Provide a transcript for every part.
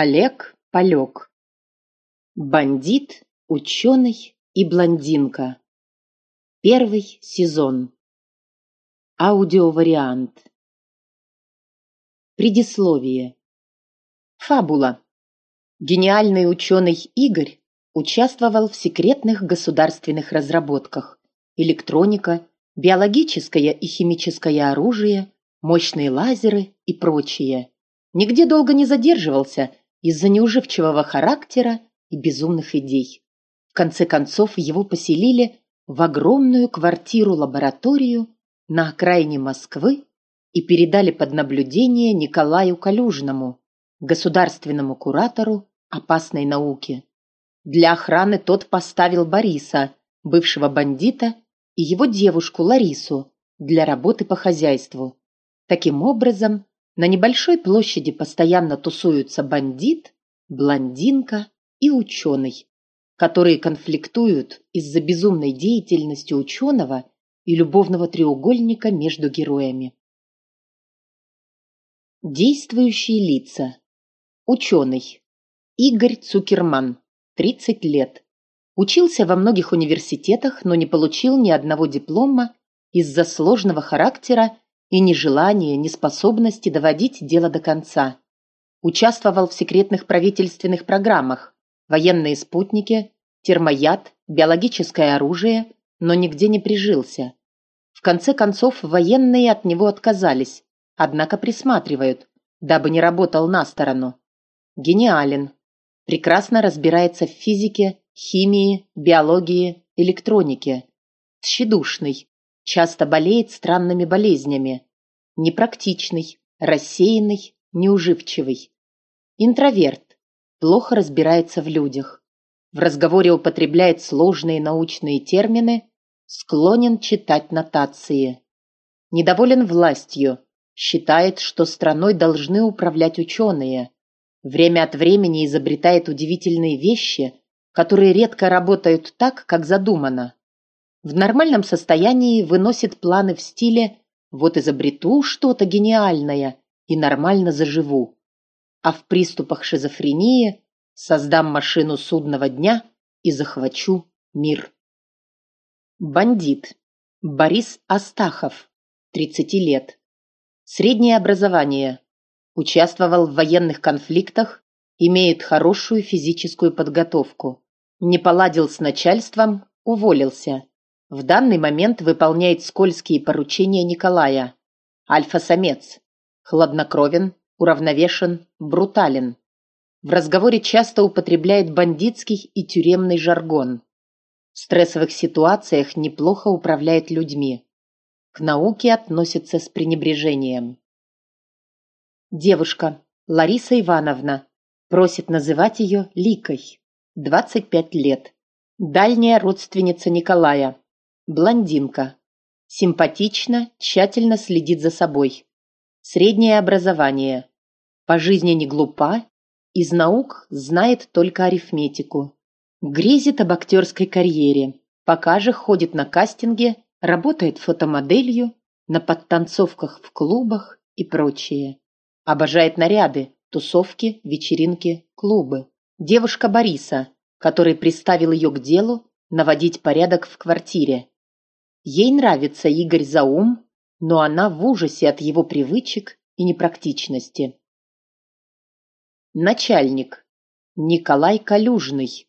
Олег Полек. Бандит, ученый и блондинка. Первый сезон. Аудиовариант. Предисловие. Фабула. Гениальный ученый Игорь участвовал в секретных государственных разработках. Электроника, биологическое и химическое оружие, мощные лазеры и прочее. Нигде долго не задерживался из-за неуживчивого характера и безумных идей. В конце концов его поселили в огромную квартиру-лабораторию на окраине Москвы и передали под наблюдение Николаю Калюжному, государственному куратору опасной науки. Для охраны тот поставил Бориса, бывшего бандита, и его девушку Ларису для работы по хозяйству. Таким образом, на небольшой площади постоянно тусуются бандит, блондинка и ученый, которые конфликтуют из-за безумной деятельности ученого и любовного треугольника между героями. Действующие лица. Ученый. Игорь Цукерман, 30 лет. Учился во многих университетах, но не получил ни одного диплома из-за сложного характера и нежелания, неспособности доводить дело до конца. Участвовал в секретных правительственных программах, военные спутники, термояд, биологическое оружие, но нигде не прижился. В конце концов, военные от него отказались, однако присматривают, дабы не работал на сторону. Гениален. Прекрасно разбирается в физике, химии, биологии, электронике. Тщедушный часто болеет странными болезнями. Непрактичный, рассеянный, неуживчивый. Интроверт. Плохо разбирается в людях. В разговоре употребляет сложные научные термины, склонен читать нотации. Недоволен властью, считает, что страной должны управлять ученые. Время от времени изобретает удивительные вещи, которые редко работают так, как задумано в нормальном состоянии выносит планы в стиле «вот изобрету что-то гениальное и нормально заживу», а в приступах шизофрении создам машину судного дня и захвачу мир. Бандит. Борис Астахов, 30 лет. Среднее образование. Участвовал в военных конфликтах, имеет хорошую физическую подготовку. Не поладил с начальством, уволился. В данный момент выполняет скользкие поручения Николая. Альфа-самец. Хладнокровен, уравновешен, брутален. В разговоре часто употребляет бандитский и тюремный жаргон. В стрессовых ситуациях неплохо управляет людьми. К науке относится с пренебрежением. Девушка, Лариса Ивановна, просит называть ее Ликой. 25 лет. Дальняя родственница Николая. Блондинка. Симпатично, тщательно следит за собой. Среднее образование. По жизни не глупа, из наук знает только арифметику. Грезит об актерской карьере. Пока же ходит на кастинге, работает фотомоделью, на подтанцовках в клубах и прочее. Обожает наряды, тусовки, вечеринки, клубы. Девушка Бориса, который приставил ее к делу наводить порядок в квартире. Ей нравится Игорь Заум, но она в ужасе от его привычек и непрактичности. Начальник. Николай Калюжный.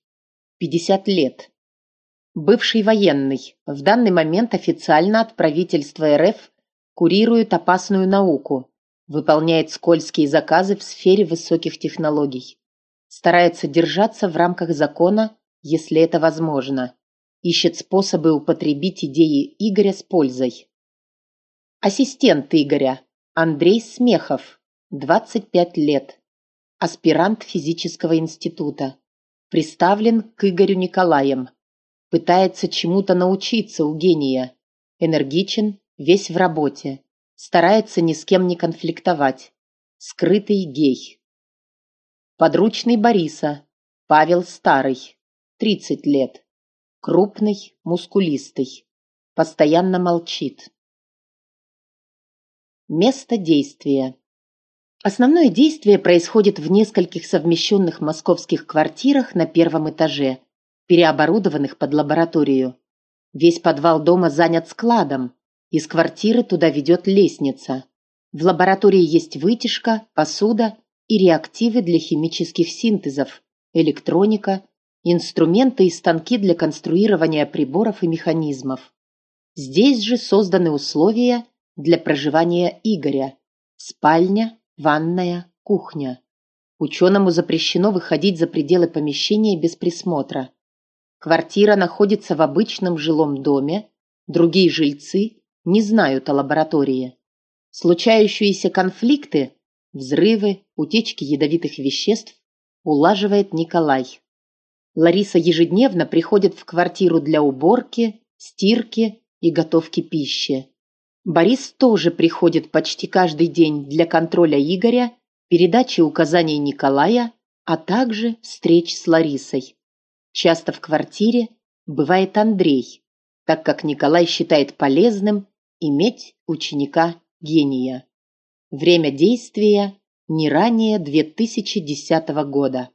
50 лет. Бывший военный. В данный момент официально от правительства РФ курирует опасную науку. Выполняет скользкие заказы в сфере высоких технологий. Старается держаться в рамках закона, если это возможно ищет способы употребить идеи Игоря с пользой. Ассистент Игоря Андрей Смехов, 25 лет, аспирант физического института, приставлен к Игорю Николаем, пытается чему-то научиться у гения, энергичен, весь в работе, старается ни с кем не конфликтовать, скрытый гей. Подручный Бориса, Павел Старый, 30 лет, Крупный, мускулистый. Постоянно молчит. Место действия. Основное действие происходит в нескольких совмещенных московских квартирах на первом этаже, переоборудованных под лабораторию. Весь подвал дома занят складом. Из квартиры туда ведет лестница. В лаборатории есть вытяжка, посуда и реактивы для химических синтезов, электроника, инструменты и станки для конструирования приборов и механизмов. Здесь же созданы условия для проживания Игоря. Спальня, ванная, кухня. Ученому запрещено выходить за пределы помещения без присмотра. Квартира находится в обычном жилом доме, другие жильцы не знают о лаборатории. Случающиеся конфликты, взрывы, утечки ядовитых веществ улаживает Николай. Лариса ежедневно приходит в квартиру для уборки, стирки и готовки пищи. Борис тоже приходит почти каждый день для контроля Игоря, передачи указаний Николая, а также встреч с Ларисой. Часто в квартире бывает Андрей, так как Николай считает полезным иметь ученика-гения. Время действия не ранее 2010 года.